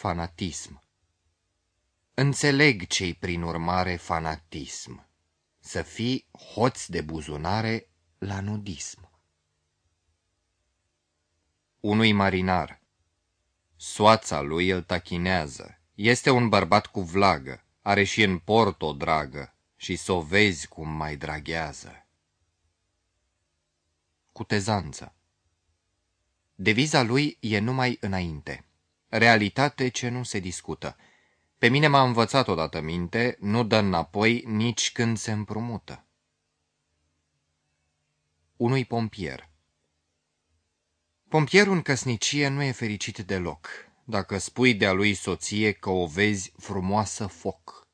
Fanatism Înțeleg cei prin urmare fanatism, să fii hoț de buzunare la nudism. Unui marinar Soața lui îl tachinează, este un bărbat cu vlagă, are și în port o dragă, și s o vezi cum mai draghează. Cutezanță Deviza lui e numai înainte. Realitate ce nu se discută. Pe mine m-a învățat odată minte, nu dă înapoi nici când se împrumută. Unui pompier Pompierul în căsnicie nu e fericit deloc, dacă spui de-a lui soție că o vezi frumoasă foc.